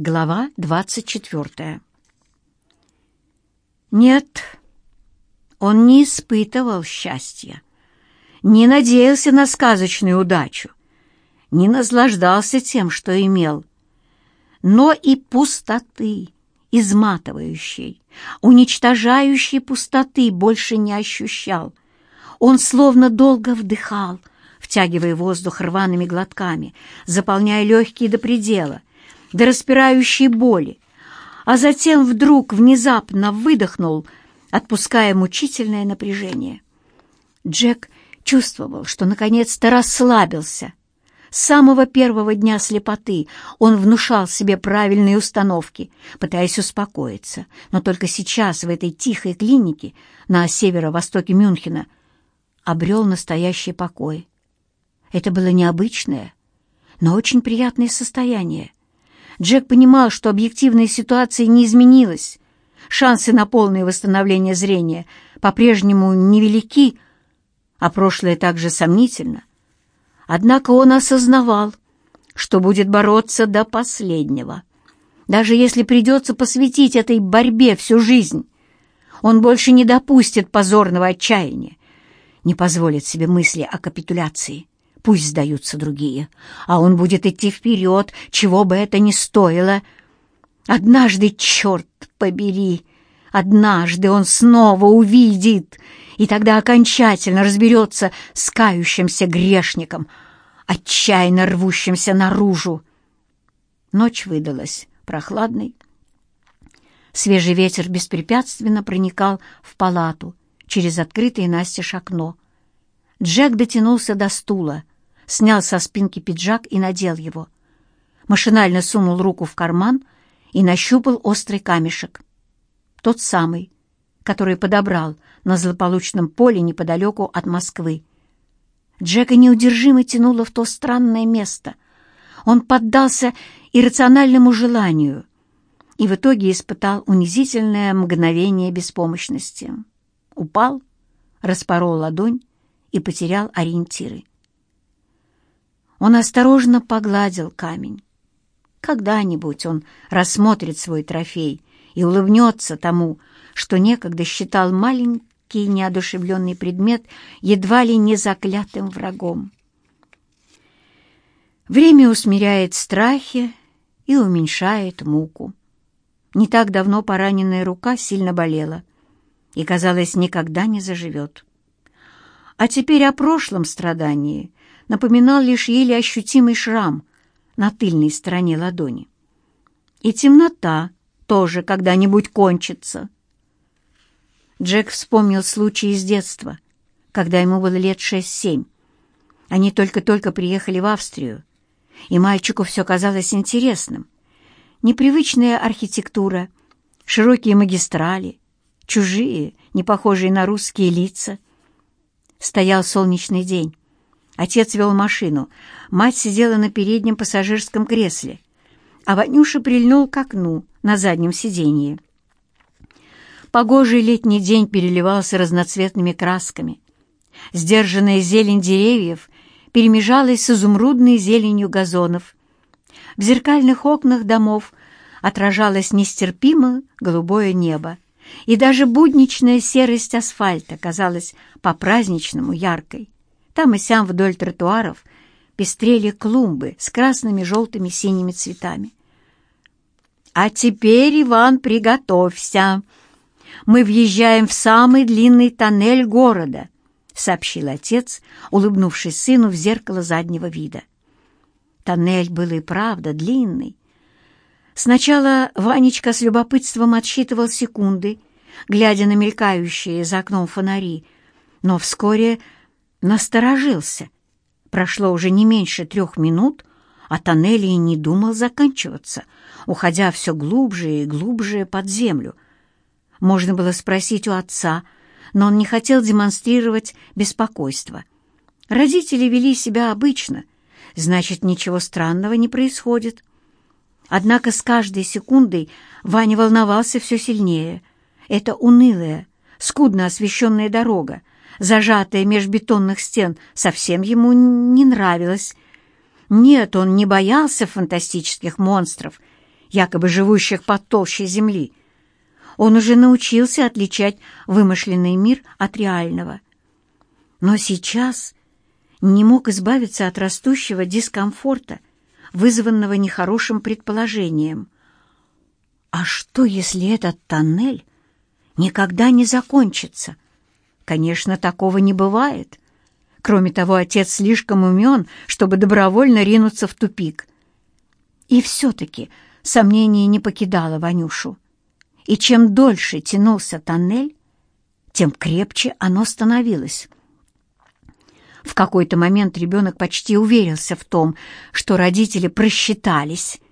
Глава двадцать четвертая. Нет, он не испытывал счастья, не надеялся на сказочную удачу, не наслаждался тем, что имел, но и пустоты, изматывающей, уничтожающей пустоты больше не ощущал. Он словно долго вдыхал, втягивая воздух рваными глотками, заполняя легкие до предела, до распирающей боли, а затем вдруг внезапно выдохнул, отпуская мучительное напряжение. Джек чувствовал, что наконец-то расслабился. С самого первого дня слепоты он внушал себе правильные установки, пытаясь успокоиться, но только сейчас в этой тихой клинике на северо-востоке Мюнхена обрел настоящий покой. Это было необычное, но очень приятное состояние. Джек понимал, что объективная ситуация не изменилась. Шансы на полное восстановление зрения по-прежнему невелики, а прошлое также сомнительно. Однако он осознавал, что будет бороться до последнего. Даже если придется посвятить этой борьбе всю жизнь, он больше не допустит позорного отчаяния, не позволит себе мысли о капитуляции. Пусть сдаются другие, а он будет идти вперед, чего бы это ни стоило. Однажды, черт побери, однажды он снова увидит, и тогда окончательно разберется с кающимся грешником, отчаянно рвущимся наружу. Ночь выдалась прохладной. Свежий ветер беспрепятственно проникал в палату через открытое настежь окно. Джек дотянулся до стула, снял со спинки пиджак и надел его. Машинально сунул руку в карман и нащупал острый камешек. Тот самый, который подобрал на злополучном поле неподалеку от Москвы. Джека неудержимо тянуло в то странное место. Он поддался иррациональному желанию и в итоге испытал унизительное мгновение беспомощности. Упал, распорол ладонь и потерял ориентиры. Он осторожно погладил камень. Когда-нибудь он рассмотрит свой трофей и улыбнется тому, что некогда считал маленький неодушевленный предмет едва ли не заклятым врагом. Время усмиряет страхи и уменьшает муку. Не так давно пораненная рука сильно болела и, казалось, никогда не заживет. А теперь о прошлом страдании напоминал лишь еле ощутимый шрам на тыльной стороне ладони. И темнота тоже когда-нибудь кончится. Джек вспомнил случай из детства, когда ему было лет шесть-семь. Они только-только приехали в Австрию, и мальчику все казалось интересным. Непривычная архитектура, широкие магистрали, чужие, не похожие на русские лица. Стоял солнечный день. Отец вел машину, мать сидела на переднем пассажирском кресле, а Ванюша прильнул к окну на заднем сиденье. Погожий летний день переливался разноцветными красками. Сдержанная зелень деревьев перемежалась с изумрудной зеленью газонов. В зеркальных окнах домов отражалось нестерпимо голубое небо, и даже будничная серость асфальта казалась по-праздничному яркой. Там и сям вдоль тротуаров пестрели клумбы с красными, желтыми, синими цветами. «А теперь, Иван, приготовься! Мы въезжаем в самый длинный тоннель города», — сообщил отец, улыбнувшись сыну в зеркало заднего вида. Тоннель был и правда длинный. Сначала Ванечка с любопытством отсчитывал секунды, глядя на мелькающие за окном фонари, но вскоре насторожился. Прошло уже не меньше трех минут, а тоннель и не думал заканчиваться, уходя все глубже и глубже под землю. Можно было спросить у отца, но он не хотел демонстрировать беспокойство. Родители вели себя обычно, значит, ничего странного не происходит. Однако с каждой секундой Ваня волновался все сильнее. Это унылая, скудно освещенная дорога, зажатая меж бетонных стен, совсем ему не нравилась. Нет, он не боялся фантастических монстров, якобы живущих под толщей земли. Он уже научился отличать вымышленный мир от реального. Но сейчас не мог избавиться от растущего дискомфорта, вызванного нехорошим предположением. А что, если этот тоннель никогда не закончится? Конечно, такого не бывает. Кроме того, отец слишком умен, чтобы добровольно ринуться в тупик. И все-таки сомнение не покидало Ванюшу. И чем дольше тянулся тоннель, тем крепче оно становилось. В какой-то момент ребенок почти уверился в том, что родители просчитались,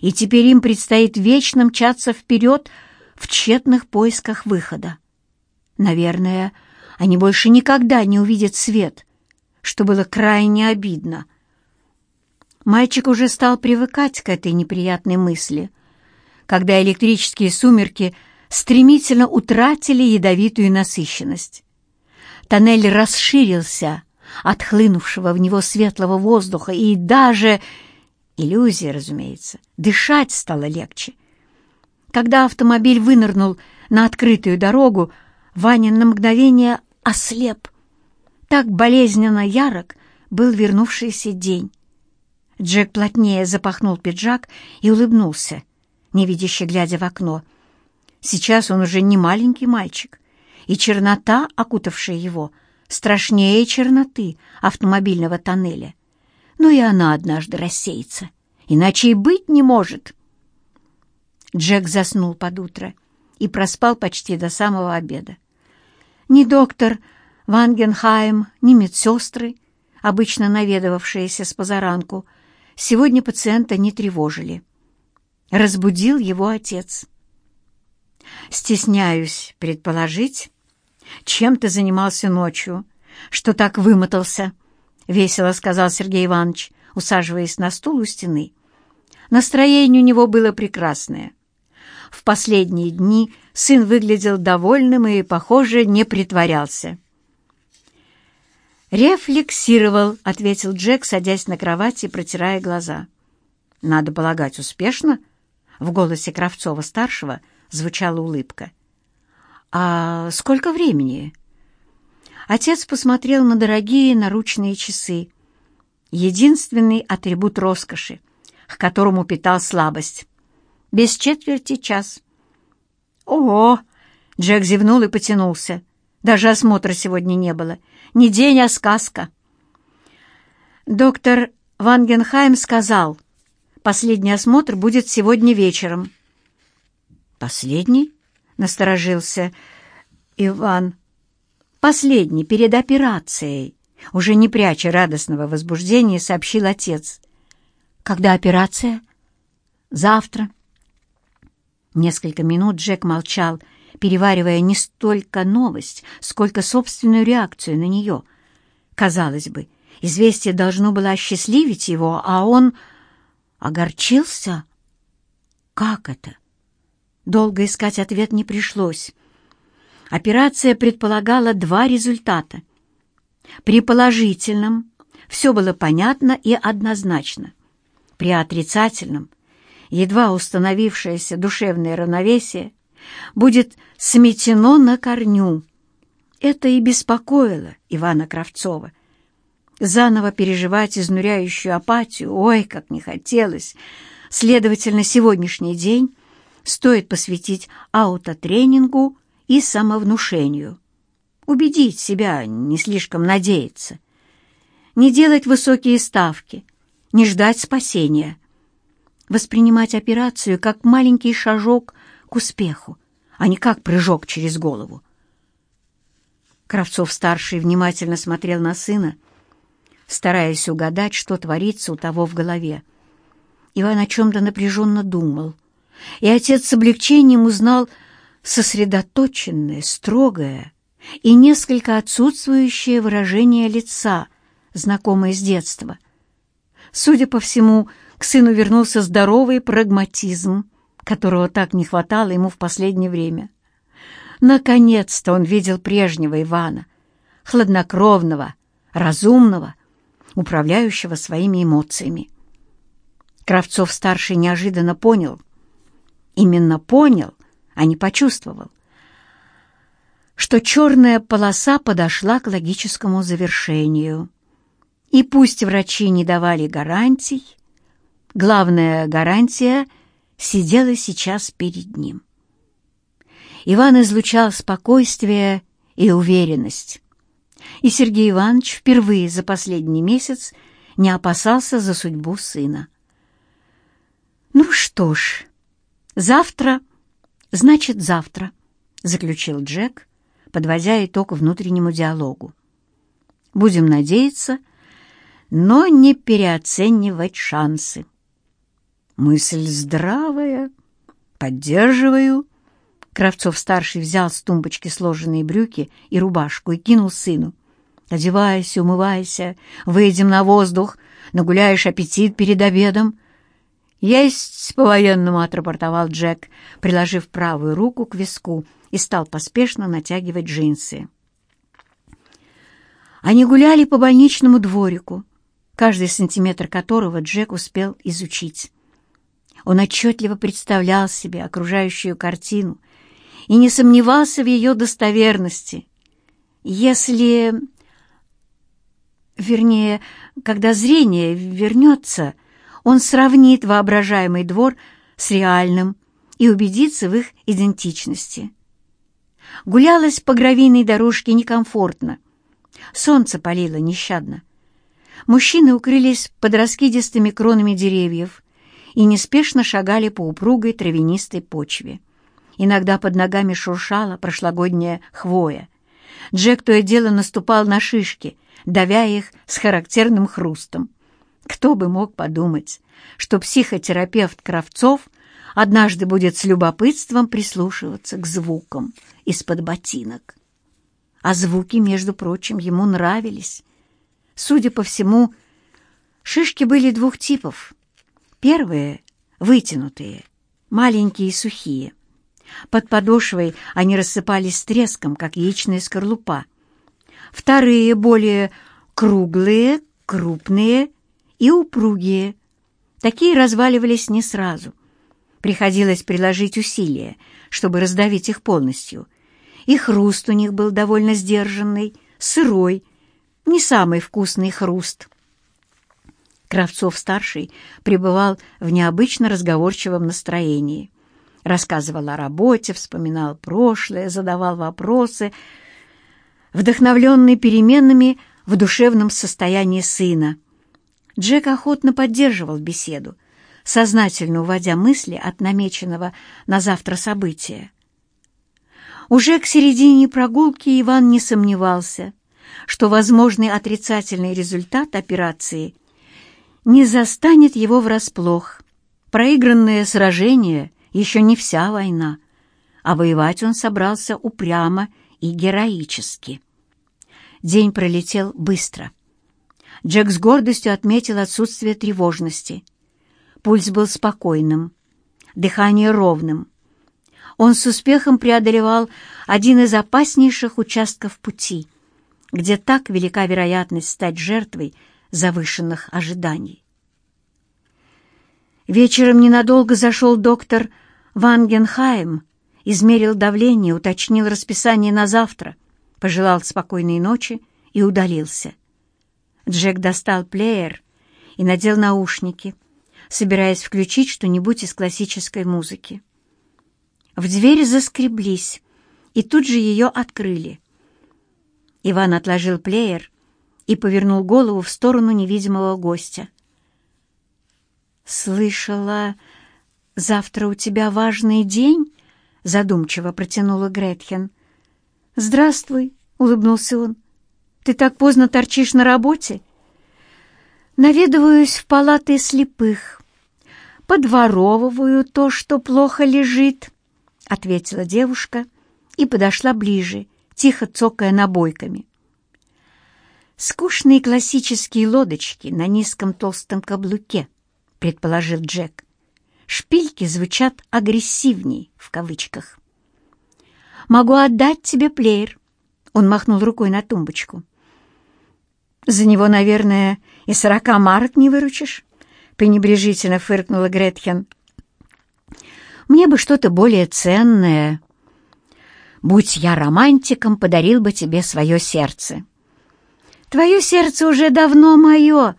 и теперь им предстоит вечно мчаться вперед в тщетных поисках выхода. Наверное, они больше никогда не увидят свет, что было крайне обидно. Мальчик уже стал привыкать к этой неприятной мысли, когда электрические сумерки стремительно утратили ядовитую насыщенность. Тоннель расширился от хлынувшего в него светлого воздуха, и даже, иллюзия, разумеется, дышать стало легче. Когда автомобиль вынырнул на открытую дорогу, Ваня на мгновение ослеп. Так болезненно ярок был вернувшийся день. Джек плотнее запахнул пиджак и улыбнулся, невидяще глядя в окно. Сейчас он уже не маленький мальчик, и чернота, окутавшая его, страшнее черноты автомобильного тоннеля. Но и она однажды рассеется, иначе и быть не может. Джек заснул под утро и проспал почти до самого обеда. Ни доктор Вангенхайм, ни медсестры, обычно наведывавшиеся с позаранку, сегодня пациента не тревожили. Разбудил его отец. «Стесняюсь предположить, чем ты занимался ночью, что так вымотался», — весело сказал Сергей Иванович, усаживаясь на стул у стены. Настроение у него было прекрасное. В последние дни сын выглядел довольным и, похоже, не притворялся. «Рефлексировал», — ответил Джек, садясь на кровати и протирая глаза. «Надо полагать, успешно?» В голосе Кравцова-старшего звучала улыбка. «А сколько времени?» Отец посмотрел на дорогие наручные часы. Единственный атрибут роскоши, к которому питал слабость. Без четверти час. «Ого!» — Джек зевнул и потянулся. Даже осмотра сегодня не было. Не день, а сказка. Доктор Вангенхайм сказал, последний осмотр будет сегодня вечером. «Последний?» — насторожился Иван. «Последний, перед операцией», — уже не пряча радостного возбуждения, сообщил отец. «Когда операция?» «Завтра». Несколько минут Джек молчал, переваривая не столько новость, сколько собственную реакцию на нее. Казалось бы, известие должно было осчастливить его, а он огорчился. Как это? Долго искать ответ не пришлось. Операция предполагала два результата. При положительном все было понятно и однозначно. При отрицательном едва установившееся душевное равновесие будет сметено на корню. Это и беспокоило Ивана Кравцова. Заново переживать изнуряющую апатию, ой, как не хотелось. Следовательно, сегодняшний день стоит посвятить аутотренингу и самовнушению. Убедить себя, не слишком надеяться. Не делать высокие ставки, не ждать спасения. Воспринимать операцию как маленький шажок к успеху, а не как прыжок через голову. Кравцов-старший внимательно смотрел на сына, стараясь угадать, что творится у того в голове. Иван о чем-то напряженно думал, и отец с облегчением узнал сосредоточенное, строгое и несколько отсутствующее выражение лица, знакомое с детства. Судя по всему, к сыну вернулся здоровый прагматизм, которого так не хватало ему в последнее время. Наконец-то он видел прежнего Ивана, хладнокровного, разумного, управляющего своими эмоциями. Кравцов-старший неожиданно понял, именно понял, а не почувствовал, что черная полоса подошла к логическому завершению. И пусть врачи не давали гарантий, главная гарантия сидела сейчас перед ним. Иван излучал спокойствие и уверенность. И Сергей Иванович впервые за последний месяц не опасался за судьбу сына. «Ну что ж, завтра, значит завтра», — заключил Джек, подводя итог внутреннему диалогу. «Будем надеяться, но не переоценивать шансы». «Мысль здравая. Поддерживаю». Кравцов-старший взял с тумбочки сложенные брюки и рубашку и кинул сыну. «Одевайся, умывайся, выйдем на воздух, нагуляешь аппетит перед обедом». «Есть по-военному», — отрапортовал Джек, приложив правую руку к виску и стал поспешно натягивать джинсы. Они гуляли по больничному дворику, каждый сантиметр которого Джек успел изучить. Он отчетливо представлял себе окружающую картину и не сомневался в ее достоверности. Если... Вернее, когда зрение вернется, он сравнит воображаемый двор с реальным и убедится в их идентичности. Гулялась по гравийной дорожке некомфортно. Солнце палило нещадно. Мужчины укрылись под раскидистыми кронами деревьев и неспешно шагали по упругой травянистой почве. Иногда под ногами шуршала прошлогодняя хвоя. Джек то и дело наступал на шишки, давя их с характерным хрустом. Кто бы мог подумать, что психотерапевт Кравцов однажды будет с любопытством прислушиваться к звукам из-под ботинок. А звуки, между прочим, ему нравились. Судя по всему, шишки были двух типов. Первые — вытянутые, маленькие и сухие. Под подошвой они рассыпались с треском, как яичная скорлупа. Вторые — более круглые, крупные и упругие. Такие разваливались не сразу. Приходилось приложить усилия, чтобы раздавить их полностью. И хруст у них был довольно сдержанный, сырой, не самый вкусный хруст. Кравцов-старший пребывал в необычно разговорчивом настроении. Рассказывал о работе, вспоминал прошлое, задавал вопросы, вдохновленный переменами в душевном состоянии сына. Джек охотно поддерживал беседу, сознательно уводя мысли от намеченного на завтра события. Уже к середине прогулки Иван не сомневался, что возможный отрицательный результат операции не застанет его врасплох. Проигранное сражение еще не вся война, а воевать он собрался упрямо и героически. День пролетел быстро. Джек с гордостью отметил отсутствие тревожности — Пульс был спокойным, дыхание ровным. Он с успехом преодолевал один из опаснейших участков пути, где так велика вероятность стать жертвой завышенных ожиданий. Вечером ненадолго зашел доктор Вангенхайм, измерил давление, уточнил расписание на завтра, пожелал спокойной ночи и удалился. Джек достал плеер и надел наушники — собираясь включить что-нибудь из классической музыки. В двери заскреблись, и тут же ее открыли. Иван отложил плеер и повернул голову в сторону невидимого гостя. «Слышала, завтра у тебя важный день?» — задумчиво протянула Гретхен. «Здравствуй», — улыбнулся он. «Ты так поздно торчишь на работе?» «Наведываюсь в палаты слепых подворовываю то, что плохо лежит», — ответила девушка и подошла ближе, тихо цокая набойками. «Скучные классические лодочки на низком толстом каблуке», — предположил Джек. «Шпильки звучат агрессивней, в кавычках». «Могу отдать тебе плеер», — он махнул рукой на тумбочку. «За него, наверное, и сорока марок не выручишь» пренебрежительно фыркнула Гретхен. Мне бы что-то более ценное. Будь я романтиком, подарил бы тебе свое сердце. Твое сердце уже давно мое.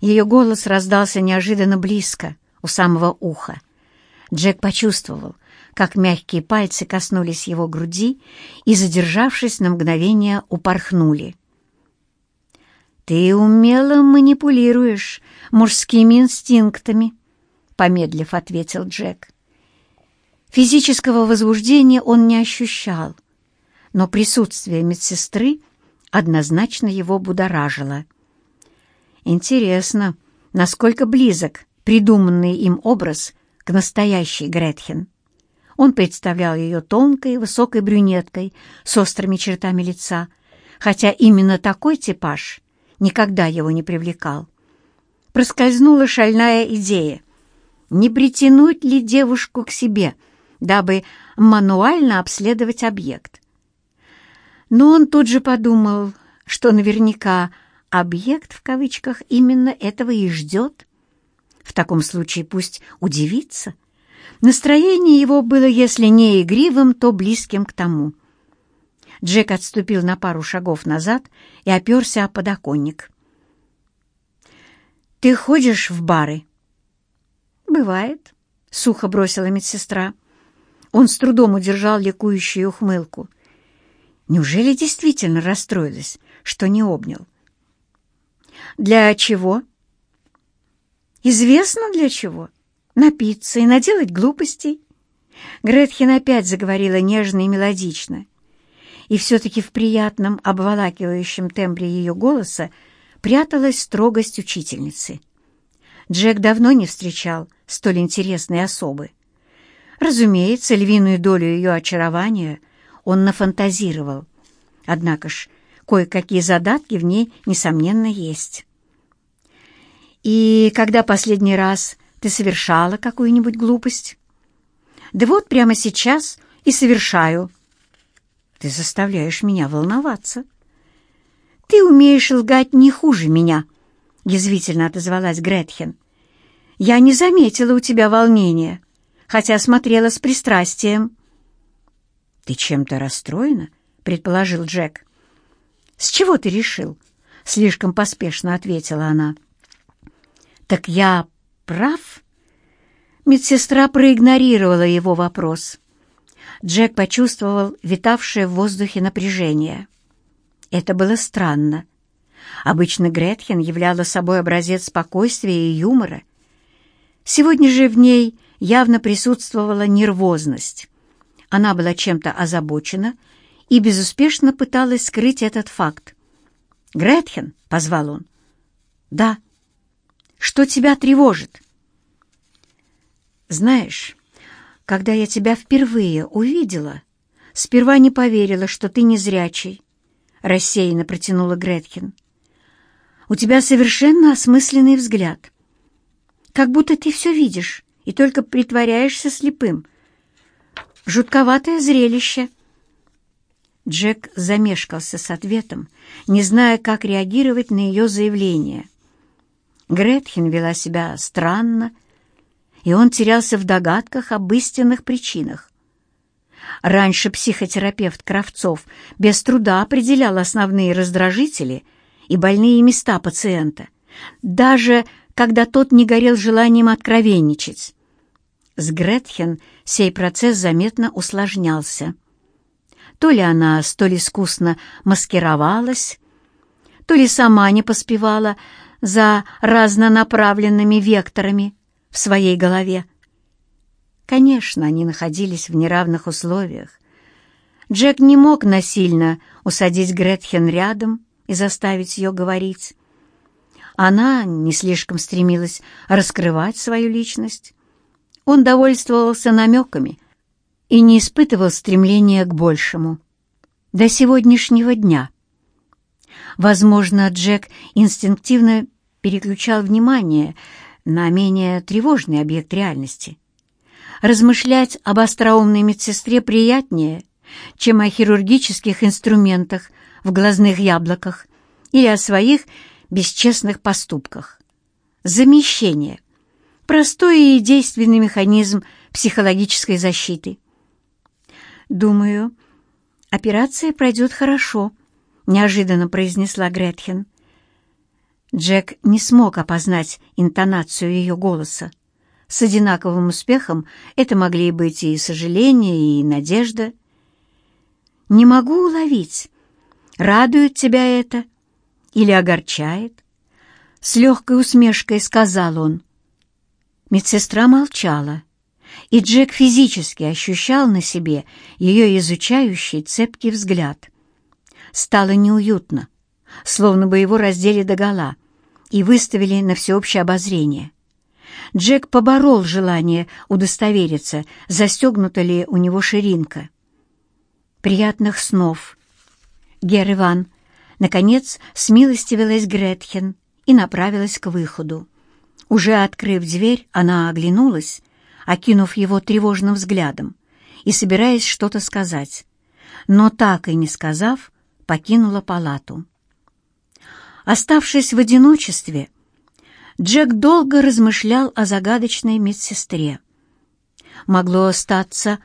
Ее голос раздался неожиданно близко, у самого уха. Джек почувствовал, как мягкие пальцы коснулись его груди и, задержавшись на мгновение, упорхнули. «Ты умело манипулируешь мужскими инстинктами», — помедлив ответил Джек. Физического возбуждения он не ощущал, но присутствие медсестры однозначно его будоражило. Интересно, насколько близок придуманный им образ к настоящей Гретхен. Он представлял ее тонкой, высокой брюнеткой с острыми чертами лица, хотя именно такой типаж никогда его не привлекал. Проскользнула шальная идея. Не притянуть ли девушку к себе, дабы мануально обследовать объект? Но он тут же подумал, что наверняка «объект» в кавычках именно этого и ждет. В таком случае пусть удивится. Настроение его было, если не игривым, то близким к тому. Джек отступил на пару шагов назад и оперся о подоконник. «Ты ходишь в бары?» «Бывает», — сухо бросила медсестра. Он с трудом удержал ликующую ухмылку. Неужели действительно расстроилась, что не обнял? «Для чего?» «Известно для чего. Напиться и наделать глупостей». Гретхен опять заговорила нежно и мелодично и все-таки в приятном, обволакивающем тембре ее голоса пряталась строгость учительницы. Джек давно не встречал столь интересной особы. Разумеется, львиную долю ее очарования он нафантазировал. Однако ж, кое-какие задатки в ней, несомненно, есть. «И когда последний раз ты совершала какую-нибудь глупость?» «Да вот прямо сейчас и совершаю», ты заставляешь меня волноваться. Ты умеешь лгать не хуже меня, — язвительно отозвалась Гретхен. Я не заметила у тебя волнения, хотя смотрела с пристрастием. Ты чем-то расстроена? — предположил Джек. С чего ты решил? — слишком поспешно ответила она. Так я прав? Медсестра проигнорировала его вопрос. Джек почувствовал витавшее в воздухе напряжение. Это было странно. Обычно Гретхен являла собой образец спокойствия и юмора. Сегодня же в ней явно присутствовала нервозность. Она была чем-то озабочена и безуспешно пыталась скрыть этот факт. «Гретхен?» — позвал он. «Да». «Что тебя тревожит?» «Знаешь...» Когда я тебя впервые увидела, сперва не поверила, что ты незрячий, — рассеянно протянула Гретхен. У тебя совершенно осмысленный взгляд. Как будто ты все видишь и только притворяешься слепым. Жутковатое зрелище. Джек замешкался с ответом, не зная, как реагировать на ее заявление. Гретхен вела себя странно и он терялся в догадках об истинных причинах. Раньше психотерапевт Кравцов без труда определял основные раздражители и больные места пациента, даже когда тот не горел желанием откровенничать. С Гретхен сей процесс заметно усложнялся. То ли она столь искусно маскировалась, то ли сама не поспевала за разнонаправленными векторами, в своей голове. Конечно, они находились в неравных условиях. Джек не мог насильно усадить Гретхен рядом и заставить ее говорить. Она не слишком стремилась раскрывать свою личность. Он довольствовался намеками и не испытывал стремления к большему. До сегодняшнего дня. Возможно, Джек инстинктивно переключал внимание на менее тревожный объект реальности. Размышлять об остроумной медсестре приятнее, чем о хирургических инструментах в глазных яблоках или о своих бесчестных поступках. Замещение. Простой и действенный механизм психологической защиты. «Думаю, операция пройдет хорошо», — неожиданно произнесла Гретхен. Джек не смог опознать интонацию ее голоса. С одинаковым успехом это могли быть и сожаление, и надежда. «Не могу уловить, радует тебя это или огорчает?» С легкой усмешкой сказал он. Медсестра молчала, и Джек физически ощущал на себе ее изучающий цепкий взгляд. Стало неуютно, словно бы его раздели догола и выставили на всеобщее обозрение. Джек поборол желание удостовериться, застегнута ли у него ширинка. «Приятных снов!» Гер Иван, наконец, смилостивилась Гретхен и направилась к выходу. Уже открыв дверь, она оглянулась, окинув его тревожным взглядом и собираясь что-то сказать, но так и не сказав, покинула палату. Оставшись в одиночестве, Джек долго размышлял о загадочной медсестре. Могло остаться,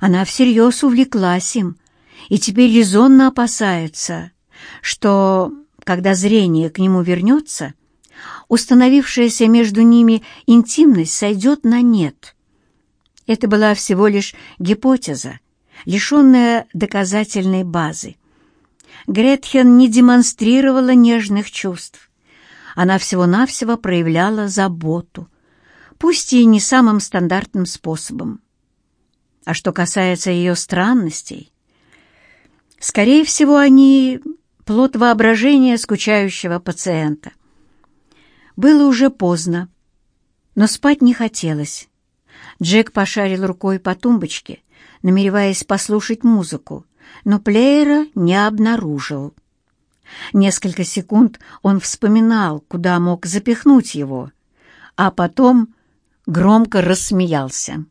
она всерьез увлеклась им и теперь резонно опасается, что, когда зрение к нему вернется, установившаяся между ними интимность сойдет на нет. Это была всего лишь гипотеза, лишенная доказательной базы. Гретхен не демонстрировала нежных чувств она всего-навсего проявляла заботу, пусть и не самым стандартным способом. А что касается ее странностей, скорее всего, они плод воображения скучающего пациента. Было уже поздно, но спать не хотелось. Джек пошарил рукой по тумбочке, намереваясь послушать музыку, но плеера не обнаружил. Несколько секунд он вспоминал, куда мог запихнуть его, а потом громко рассмеялся.